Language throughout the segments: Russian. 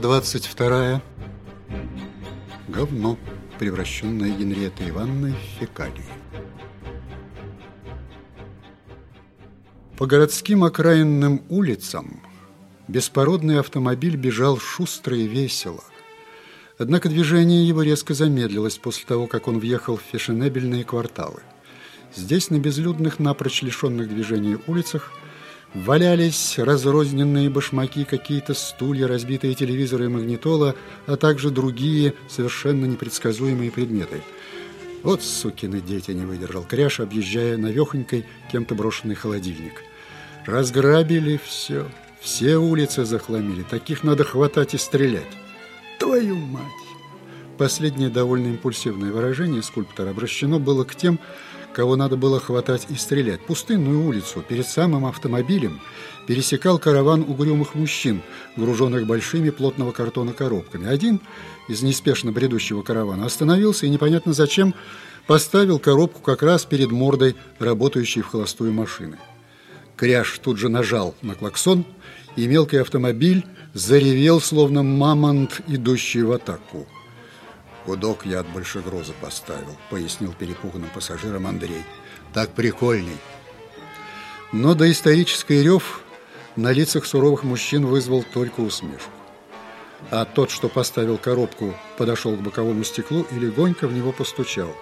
Глава 22. Говно, превращенное Генриетой Ивановной в фекалии. По городским окраинным улицам беспородный автомобиль бежал шустро и весело. Однако движение его резко замедлилось после того, как он въехал в фешенебельные кварталы. Здесь, на безлюдных, напрочь лишенных движения улицах, Валялись разрозненные башмаки, какие-то стулья, разбитые телевизоры и магнитола, а также другие совершенно непредсказуемые предметы. Вот сукины дети не выдержал Кряш, объезжая навехонькой кем-то брошенный холодильник. Разграбили все, все улицы захламили, таких надо хватать и стрелять. Твою мать! Последнее довольно импульсивное выражение скульптора обращено было к тем, кого надо было хватать и стрелять. Пустынную улицу перед самым автомобилем пересекал караван угрюмых мужчин, груженных большими плотного картона коробками. Один из неспешно бредущего каравана остановился и непонятно зачем поставил коробку как раз перед мордой работающей в холостую машины. Кряж тут же нажал на клаксон, и мелкий автомобиль заревел, словно мамонт, идущий в атаку. «Гудок я от большегруза поставил», — пояснил перепуганным пассажирам Андрей. «Так прикольней». Но доисторический рев на лицах суровых мужчин вызвал только усмешку. А тот, что поставил коробку, подошел к боковому стеклу и легонько в него постучал.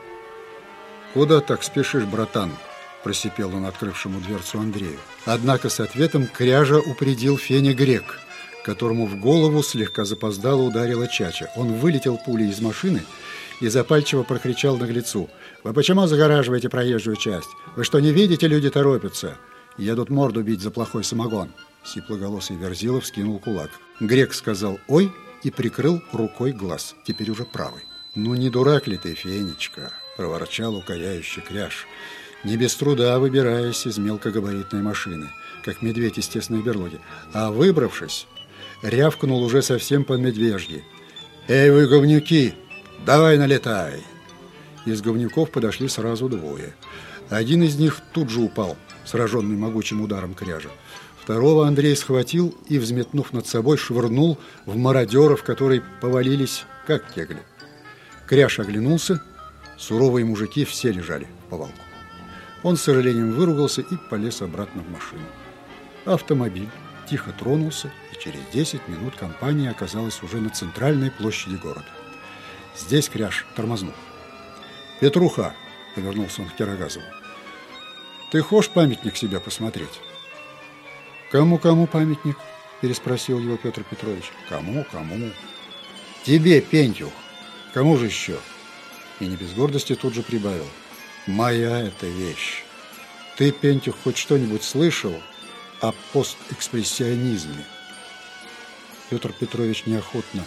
«Куда так спешишь, братан?» – просипел он открывшему дверцу Андрею. Однако с ответом кряжа упредил Феня Грек – которому в голову слегка запоздало ударила Чача. Он вылетел пулей из машины и запальчиво прокричал наглецу. «Вы почему загораживаете проезжую часть? Вы что, не видите, люди торопятся? Едут морду бить за плохой самогон». Сиплоголосый Верзилов скинул кулак. Грек сказал «Ой!» и прикрыл рукой глаз, теперь уже правый. «Ну не дурак ли ты, Фенечка?» – проворчал укоряющий кряж. Не без труда выбираясь из мелкогабаритной машины, как медведь из тесной берлоги, а выбравшись, рявкнул уже совсем по медвежьи. «Эй, вы, говнюки, давай налетай!» Из говнюков подошли сразу двое. Один из них тут же упал, сраженный могучим ударом кряжа. Второго Андрей схватил и, взметнув над собой, швырнул в мародеров, которые повалились, как кегли. Кряж оглянулся, суровые мужики все лежали в повалку. Он с сожалением выругался и полез обратно в машину. Автомобиль тихо тронулся, и через 10 минут компания оказалась уже на центральной площади города. Здесь Кряж тормознул. «Петруха!» — повернулся он к Кирогазову. «Ты хочешь памятник себя посмотреть?» «Кому-кому памятник?» — переспросил его Петр Петрович. «Кому, кому?» «Тебе, Пентюх! Кому же еще?» И не без гордости тут же прибавил. «Моя эта вещь! Ты, Пентюх, хоть что-нибудь слышал о постэкспрессионизме. Петр Петрович неохотно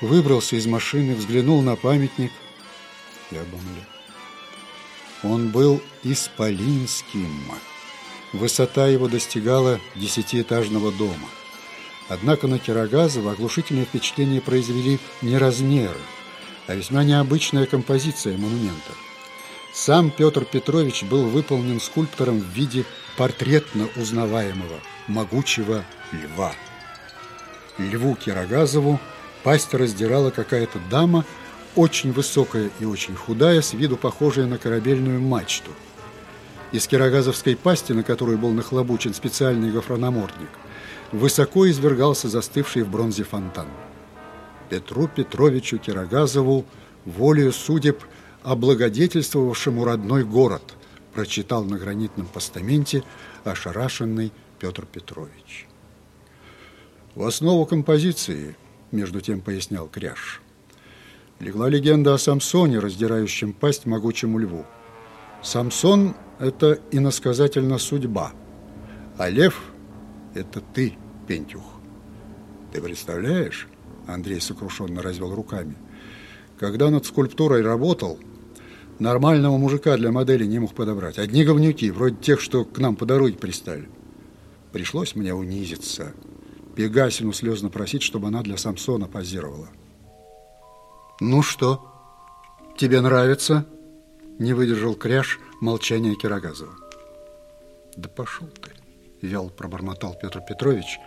выбрался из машины, взглянул на памятник и обомлел. Он был исполинским. Высота его достигала десятиэтажного дома. Однако на Кирогазова оглушительное впечатление произвели не размеры, а весьма необычная композиция монумента. Сам Петр Петрович был выполнен скульптором в виде портретно узнаваемого могучего льва. Льву Кирогазову пасть раздирала какая-то дама, очень высокая и очень худая, с виду похожая на корабельную мачту. Из кирогазовской пасти, на которую был нахлобучен специальный гофрономордник, высоко извергался застывший в бронзе фонтан. Петру Петровичу Кирогазову волею судеб облагодетельствовавшему родной город, прочитал на гранитном постаменте ошарашенный Петр Петрович. В основу композиции, между тем пояснял Кряж, легла легенда о Самсоне, раздирающем пасть могучему льву. Самсон – это иносказательно судьба, а лев – это ты, Пентюх. Ты представляешь, Андрей сокрушенно развел руками, когда над скульптурой работал – Нормального мужика для модели не мог подобрать. Одни говнюки, вроде тех, что к нам по дороге пристали. Пришлось мне унизиться. Пегасину слезно просить, чтобы она для Самсона позировала. «Ну что, тебе нравится?» Не выдержал кряж молчания Кирогазова. «Да пошел ты!» – вял пробормотал Петр Петрович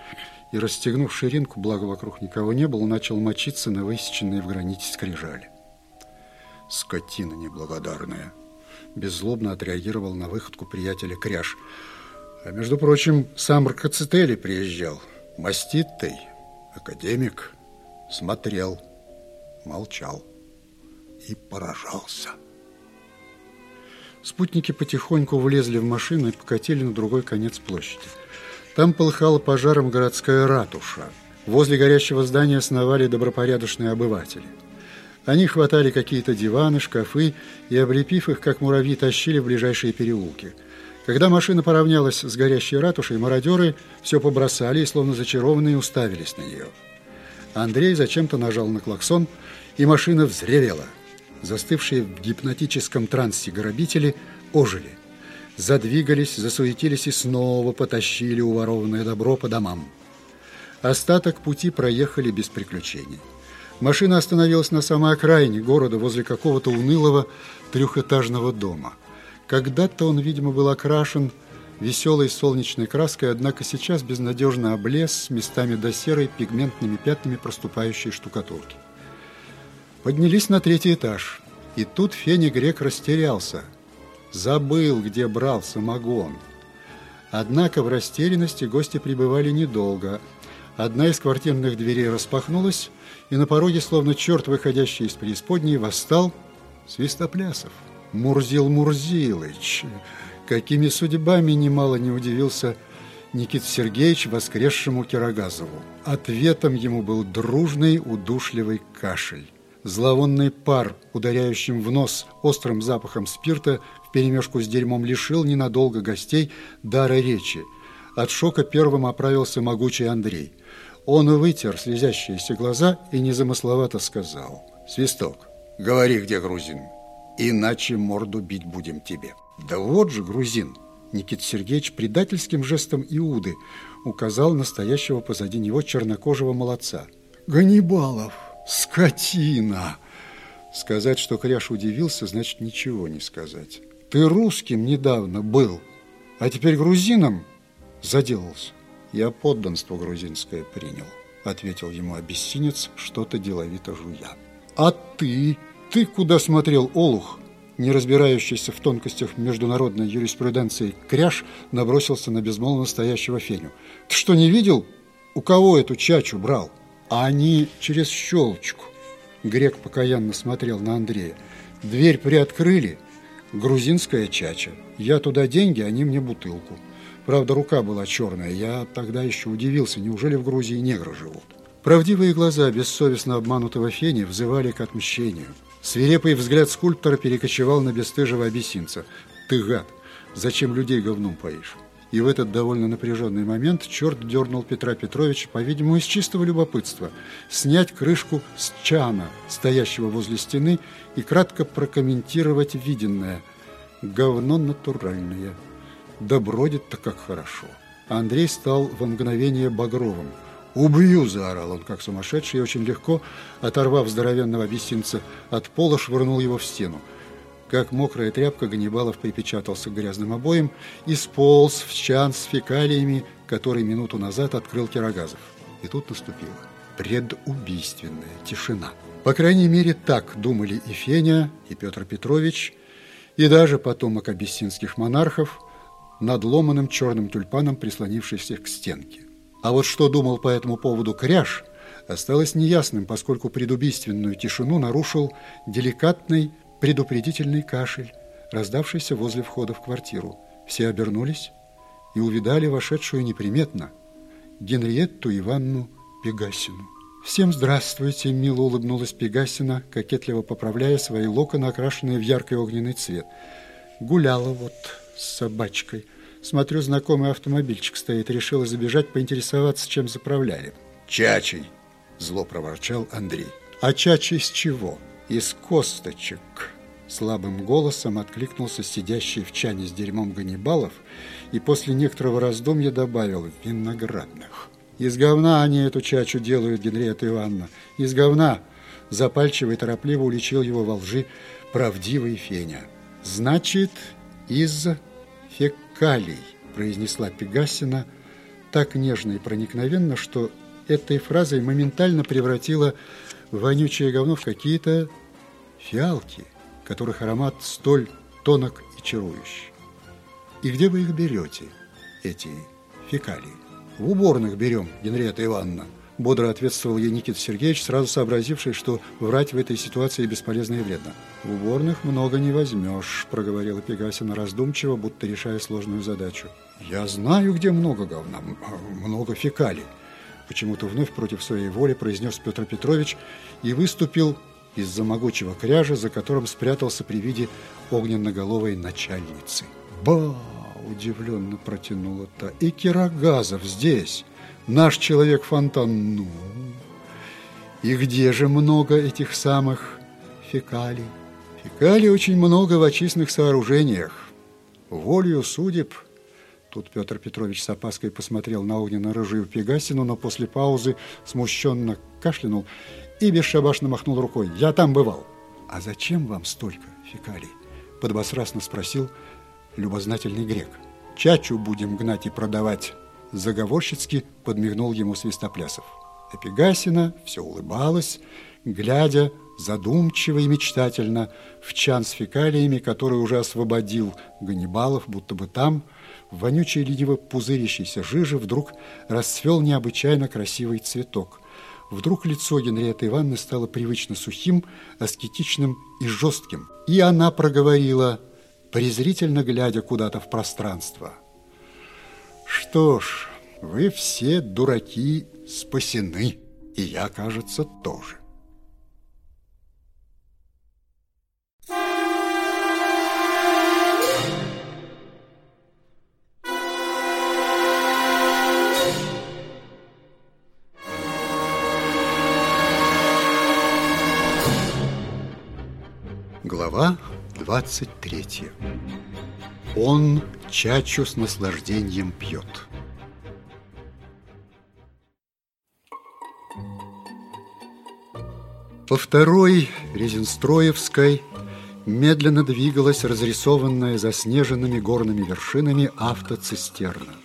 и, расстегнув ширинку, благо вокруг никого не было, начал мочиться на высеченные в граните скрижали. «Скотина неблагодарная!» Беззлобно отреагировал на выходку приятеля Кряж. «А между прочим, сам Ркацетели приезжал. Мастит-той, академик, смотрел, молчал и поражался». Спутники потихоньку влезли в машину и покатили на другой конец площади. Там полыхала пожаром городская ратуша. Возле горящего здания сновали добропорядочные обыватели. Они хватали какие-то диваны, шкафы и, облепив их, как муравьи, тащили в ближайшие переулки. Когда машина поравнялась с горящей ратушей, мародеры все побросали и, словно зачарованные, уставились на нее. Андрей зачем-то нажал на клаксон, и машина взревела – Застывшие в гипнотическом трансе грабители ожили. Задвигались, засуетились и снова потащили уворованное добро по домам. Остаток пути проехали без приключений. Машина остановилась на самой окраине города, возле какого-то унылого трехэтажного дома. Когда-то он, видимо, был окрашен веселой солнечной краской, однако сейчас безнадежно облез местами до серой пигментными пятнами проступающей штукатурки. Поднялись на третий этаж. И тут Феня Грек растерялся. Забыл, где брал самогон. Однако в растерянности гости пребывали недолго. Одна из квартирных дверей распахнулась, и на пороге, словно черт, выходящий из преисподней, восстал Свистоплясов. Мурзил Мурзилыч. Какими судьбами немало не удивился Никит Сергеевич воскресшему Кирогазову. Ответом ему был дружный удушливый кашель. Зловонный пар, ударяющим в нос острым запахом спирта, вперемешку с дерьмом лишил ненадолго гостей дара речи. От шока первым оправился могучий Андрей. Он вытер слезящиеся глаза и незамысловато сказал. «Свисток, говори, где грузин, иначе морду бить будем тебе». «Да вот же грузин!» Никита Сергеевич предательским жестом Иуды указал настоящего позади него чернокожего молодца. «Ганнибалов!» Скотина! Сказать, что Кряш удивился, значит ничего не сказать. Ты русским недавно был, а теперь грузином заделался. Я подданство грузинское принял, ответил ему обессинец, что-то деловито жуя. А ты? Ты куда смотрел, Олух? Не разбирающийся в тонкостях международной юриспруденции Кряш набросился на безмолвно стоящего Феню. Ты что, не видел, у кого эту чачу брал? а они через щелочку. Грек покаянно смотрел на Андрея. Дверь приоткрыли, грузинская чача. Я туда деньги, они мне бутылку. Правда, рука была черная. Я тогда еще удивился, неужели в Грузии негры живут? Правдивые глаза бессовестно обманутого Фени взывали к отмщению. Свирепый взгляд скульптора перекочевал на бесстыжего абиссинца. «Ты гад! Зачем людей говном поишь?» И в этот довольно напряженный момент черт дернул Петра Петровича, по-видимому, из чистого любопытства, снять крышку с чана, стоящего возле стены, и кратко прокомментировать виденное. Говно натуральное. Да бродит-то как хорошо. Андрей стал во мгновение багровым. «Убью!» – заорал он, как сумасшедший, и очень легко, оторвав здоровенного бесинца от пола, швырнул его в стену. Как мокрая тряпка, Ганнибалов припечатался к грязным обоям и сполз в чан с фекалиями, который минуту назад открыл Кирогазов. И тут наступила предубийственная тишина. По крайней мере, так думали и Феня, и Петр Петрович, и даже потомок абиссинских монархов, над ломаным черным тюльпаном, прислонившийся к стенке. А вот что думал по этому поводу Кряж, осталось неясным, поскольку предубийственную тишину нарушил деликатный предупредительный кашель, раздавшийся возле входа в квартиру. Все обернулись и увидали вошедшую неприметно Генриетту Иванну Пегасину. «Всем здравствуйте!» – мило улыбнулась Пегасина, кокетливо поправляя свои локоны, окрашенные в яркий огненный цвет. «Гуляла вот с собачкой. Смотрю, знакомый автомобильчик стоит. Решила забежать, поинтересоваться, чем заправляли». «Чачей!» – зло проворчал Андрей. «А чачей с чего?» «Из косточек!» Слабым голосом откликнулся сидящий в чане с дерьмом Ганнибалов и после некоторого раздумья добавил «виноградных». «Из говна они эту чачу делают, Генриетта Ивановна, из говна!» Запальчиво и торопливо уличил его во лжи правдивый Феня. «Значит, из фекалий», произнесла Пегасина так нежно и проникновенно, что этой фразой моментально превратила вонючее говно в какие-то фиалки, которых аромат столь тонок и чарующий. И где вы их берете, эти фекалии? В уборных берем, Генриетта Ивановна, бодро ответствовал ей Никита Сергеевич, сразу сообразивший, что врать в этой ситуации бесполезно и вредно. «В уборных много не возьмешь», – проговорила Пегасина раздумчиво, будто решая сложную задачу. «Я знаю, где много говна, много фекалий», – почему-то вновь против своей воли произнес Петр Петрович и выступил из-за могучего кряжа, за которым спрятался при виде огненноголовой начальницы. «Ба!» – удивленно протянула та. «И Кирогазов здесь, наш человек-фонтан. Ну, и где же много этих самых фекалий?» «Фекалий очень много в очистных сооружениях. Волею судеб – Тут Петр Петрович с опаской посмотрел на огненно-рыжую Пегасину, но после паузы смущенно кашлянул и бесшабашно махнул рукой. «Я там бывал». «А зачем вам столько фекалий?» – подбострастно спросил любознательный грек. «Чачу будем гнать и продавать». Заговорщицки подмигнул ему Свистоплясов. Эпигасина все улыбалась, глядя задумчиво и мечтательно в чан с фекалиями, который уже освободил Ганнибалов, будто бы там, в вонючей лениво пузырящейся жиже, вдруг расцвел необычайно красивый цветок. Вдруг лицо Генриетты Ивановны стало привычно сухим, аскетичным и жестким. И она проговорила, презрительно глядя куда-то в пространство. «Что ж, вы все, дураки, спасены, и я, кажется, тоже». Глава 23. Он чачу с наслаждением пьет. По второй Резинстроевской медленно двигалась разрисованная заснеженными горными вершинами автоцистерна.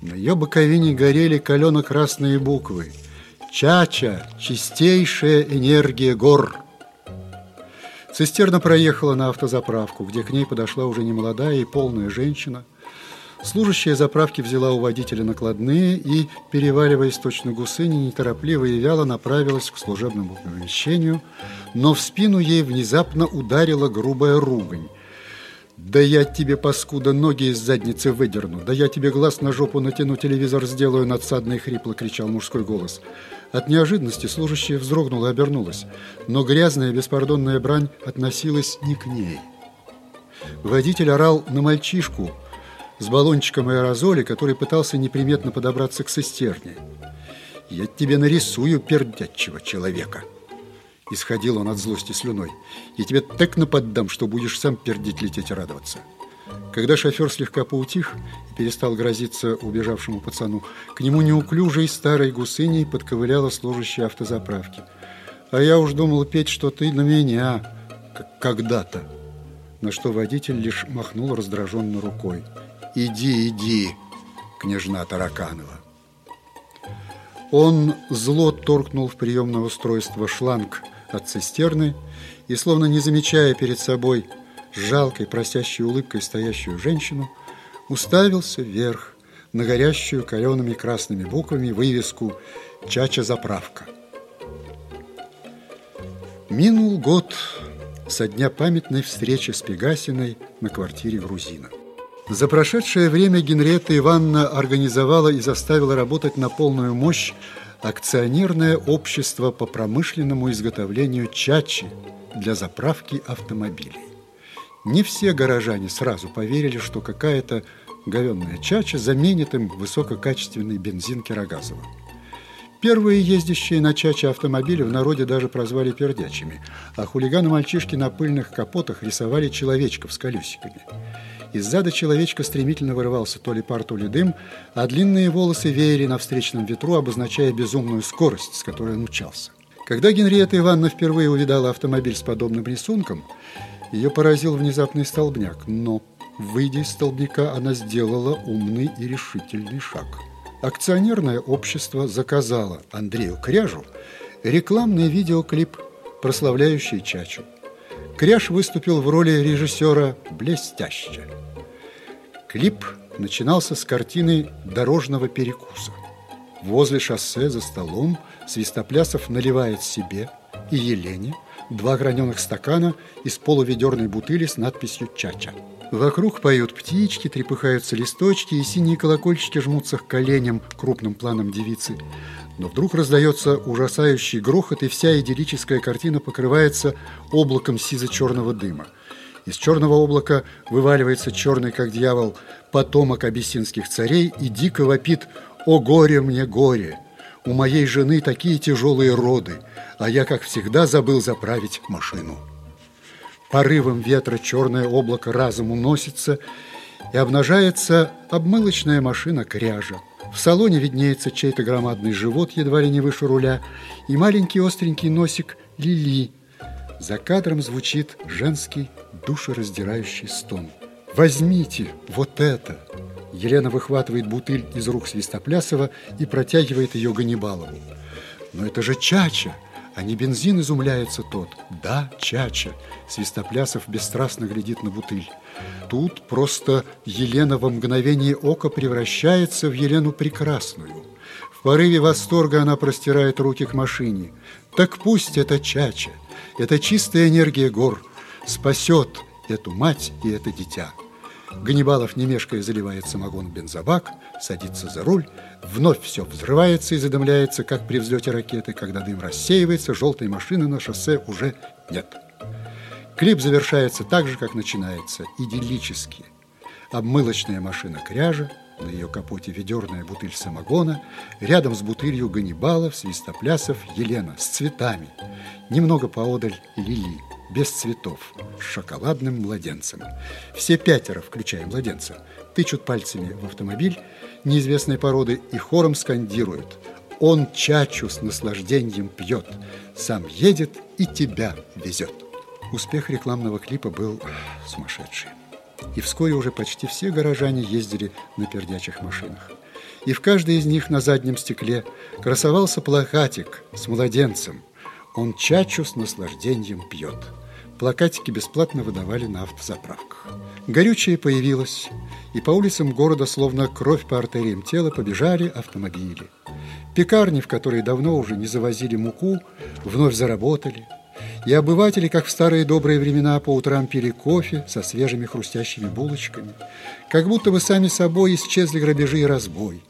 На ее боковине горели калено-красные буквы «Чача – чистейшая энергия гор». Цистерна проехала на автозаправку, где к ней подошла уже немолодая и полная женщина. Служащая заправки взяла у водителя накладные и, переваливаясь точно гусыни, неторопливо и вяло направилась к служебному помещению, но в спину ей внезапно ударила грубая ругань. «Да я тебе, паскуда, ноги из задницы выдерну! Да я тебе глаз на жопу натяну, телевизор сделаю!» Надсадно и хрипло кричал мужской голос. От неожиданности служащая вздрогнула и обернулась, но грязная беспардонная брань относилась не к ней. Водитель орал на мальчишку с баллончиком аэрозоля, который пытался неприметно подобраться к цистерне. «Я тебе нарисую пердячего человека!» Исходил он от злости слюной. «Я тебе так наподдам, что будешь сам пердить лететь и радоваться!» Когда шофер слегка поутих и перестал грозиться убежавшему пацану, к нему неуклюжей старой гусыней подковыляла служащая автозаправки. «А я уж думал петь, что ты на меня, когда-то». На что водитель лишь махнул раздраженно рукой. «Иди, иди, княжна Тараканова». Он зло торкнул в приемное устройство шланг от цистерны и, словно не замечая перед собой жалкой, просящей улыбкой стоящую женщину, уставился вверх на горящую калеными красными буквами вывеску «Чача-заправка». Минул год со дня памятной встречи с Пегасиной на квартире грузина. За прошедшее время Генриетта Ивановна организовала и заставила работать на полную мощь акционерное общество по промышленному изготовлению чачи для заправки автомобилей. Не все горожане сразу поверили, что какая-то говенная чача заменит им высококачественный бензин Кирогазова. Первые ездящие на чаче автомобили в народе даже прозвали пердячими, а хулиганы-мальчишки на пыльных капотах рисовали человечков с колесиками. Из зада человечка стремительно вырывался то ли пар, то ли дым, а длинные волосы веяли на встречном ветру, обозначая безумную скорость, с которой он учался. Когда Генриетта Ивановна впервые увидала автомобиль с подобным рисунком, ее поразил внезапный столбняк, но, выйдя из столбняка, она сделала умный и решительный шаг. акционерное общество заказало Андрею Кряжу рекламный видеоклип, прославляющий Чачу. Кряж выступил в роли режиссера блестяще. Клип начинался с картины дорожного перекуса. Возле шоссе за столом Свистоплясов наливает себе и Елене два граненых стакана из полуведерной бутыли с надписью «Чача». Вокруг поют птички, трепыхаются листочки, и синие колокольчики жмутся к коленям крупным планом девицы. Но вдруг раздается ужасающий грохот, и вся идиллическая картина покрывается облаком сизо-черного дыма. Из черного облака вываливается черный, как дьявол, потомок абиссинских царей и дико вопит «О горе мне, горе! У моей жены такие тяжелые роды, а я, как всегда, забыл заправить машину». Порывом ветра черное облако разом уносится, и обнажается обмылочная машина кряжа. В салоне виднеется чей-то громадный живот, едва ли не выше руля, и маленький остренький носик Лили. За кадром звучит женский душераздирающий стон. «Возьмите вот это!» Елена выхватывает бутыль из рук Свистоплясова и протягивает ее Ганнибалову. «Но это же Чача!» А не бензин изумляется тот. Да, Чача. Свистоплясов бесстрастно глядит на бутыль. Тут просто Елена во мгновение ока превращается в Елену Прекрасную. В порыве восторга она простирает руки к машине. Так пусть это Чача, это чистая энергия гор, спасет эту мать и это дитя. Ганнибалов, не мешкая, заливает самогон в бензобак, садится за руль, вновь все взрывается и задымляется, как при взлете ракеты. Когда дым рассеивается, желтой машины на шоссе уже нет. Клип завершается так же, как начинается, идиллически. Обмылочная машина кряжа, на ее капоте ведерная бутыль самогона, рядом с бутылью Ганнибалов, Свистоплясов, Елена с цветами. Немного поодаль Лили без цветов, с шоколадным младенцем. Все пятеро, включая младенца, тычут пальцами в автомобиль неизвестной породы и хором скандируют «Он чачу с наслаждением пьет, сам едет и тебя везет». Успех рекламного клипа был сумасшедший. И вскоре уже почти все горожане ездили на пердячих машинах. И в каждой из них на заднем стекле красовался плакатик с младенцем. Он чачу с наслаждением пьет. Плакатики бесплатно выдавали на автозаправках. Горючее появилось, и по улицам города, словно кровь по артериям тела, побежали автомобили. Пекарни, в которые давно уже не завозили муку, вновь заработали. И обыватели, как в старые добрые времена, по утрам пили кофе со свежими хрустящими булочками. Как будто бы сами собой исчезли грабежи и разбой.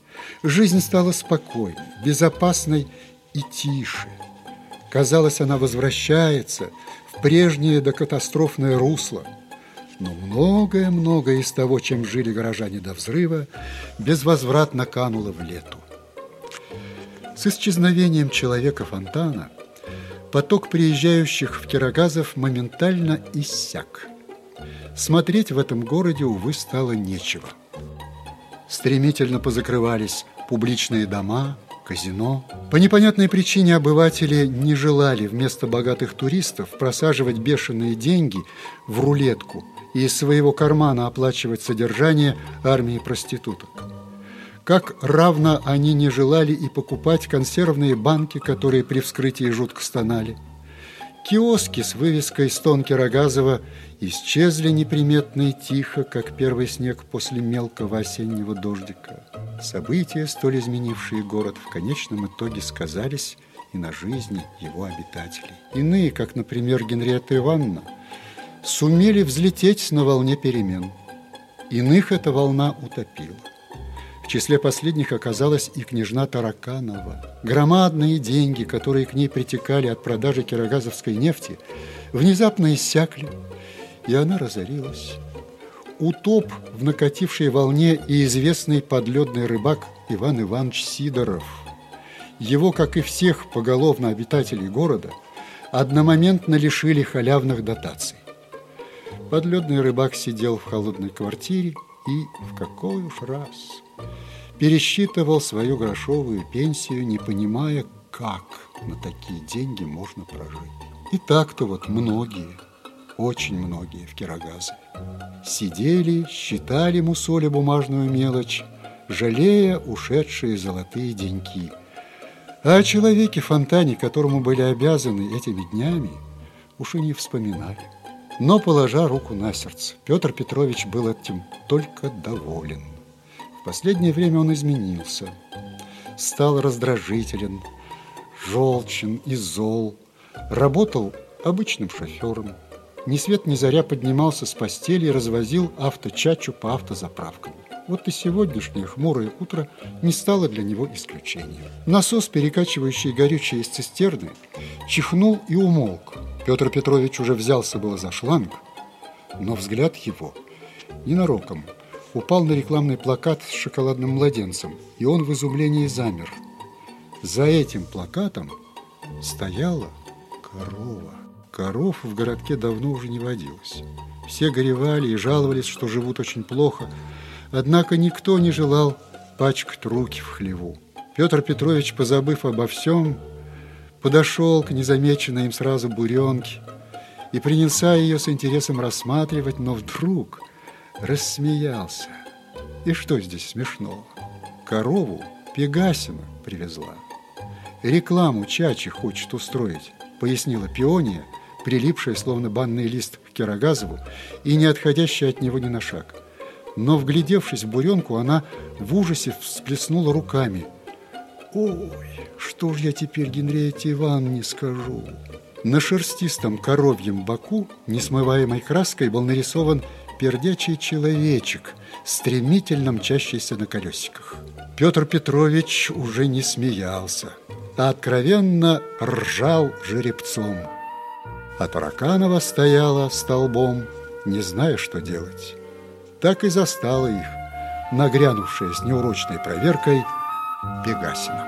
Жизнь стала спокойной, безопасной и тише. Казалось, она возвращается в прежнее докатастрофное русло. Но многое-многое из того, чем жили горожане до взрыва, безвозвратно кануло в лету. С исчезновением человека-фонтана поток приезжающих в Кирогазов моментально иссяк. Смотреть в этом городе, увы, стало нечего. Стремительно позакрывались публичные дома, казино. По непонятной причине обыватели не желали вместо богатых туристов просаживать бешеные деньги в рулетку и из своего кармана оплачивать содержание армии проституток. Как равно они не желали и покупать консервные банки, которые при вскрытии жутко стонали. Киоски с вывеской «Стон Кирогазова» исчезли неприметно и тихо, как первый снег после мелкого осеннего дождика. События, столь изменившие город, в конечном итоге сказались и на жизни его обитателей. Иные, как, например, Генриетта Ивановна, сумели взлететь на волне перемен. Иных эта волна утопила. В числе последних оказалась и княжна Тараканова. Громадные деньги, которые к ней притекали от продажи кирогазовской нефти, внезапно иссякли, и она разорилась. Утоп в накатившей волне и известный подледный рыбак Иван Иванович Сидоров. Его, как и всех поголовно обитателей города, одномоментно лишили халявных дотаций. Подледный рыбак сидел в холодной квартире и, в какой уж раз, пересчитывал свою грошовую пенсию, не понимая, как на такие деньги можно прожить. И так-то вот многие, очень многие в Кирогазы сидели, считали мусоля бумажную мелочь, жалея ушедшие золотые деньки. А о человеке-фонтане, которому были обязаны этими днями, уж и не вспоминали. Но, положа руку на сердце, Петр Петрович был этим только доволен. В последнее время он изменился, стал раздражителен, желчен и зол, работал обычным шофером. Ни свет ни заря поднимался с постели и развозил авточачу по автозаправкам. Вот и сегодняшнее хмурое утро не стало для него исключением. Насос, перекачивающий горючее из цистерны, чихнул и умолк. Петр Петрович уже взялся было за шланг, но взгляд его ненароком упал на рекламный плакат с шоколадным младенцем, и он в изумлении замер. За этим плакатом стояла корова. Коров в городке давно уже не водилось. Все горевали и жаловались, что живут очень плохо, однако никто не желал пачкать руки в хлеву. Петр Петрович, позабыв обо всем, подошел к незамеченной им сразу буренке и принялся ее с интересом рассматривать, но вдруг рассмеялся. И что здесь смешного? Корову Пегасина привезла. Рекламу Чачи хочет устроить, пояснила Пиония, прилипшая, словно банный лист к Кирогазову и не отходящая от него ни на шаг. Но, вглядевшись в буренку, она в ужасе всплеснула руками. «Ой, что ж я теперь Генриете Ивановне скажу?» На шерстистом коровьем боку, несмываемой краской, был нарисован пердячий человечек, стремительно мчащийся на колесиках. Петр Петрович уже не смеялся, а откровенно ржал жеребцом. А Тараканова стояла столбом, не зная, что делать. Так и застала их, нагрянувшая с неурочной проверкой Пегасина.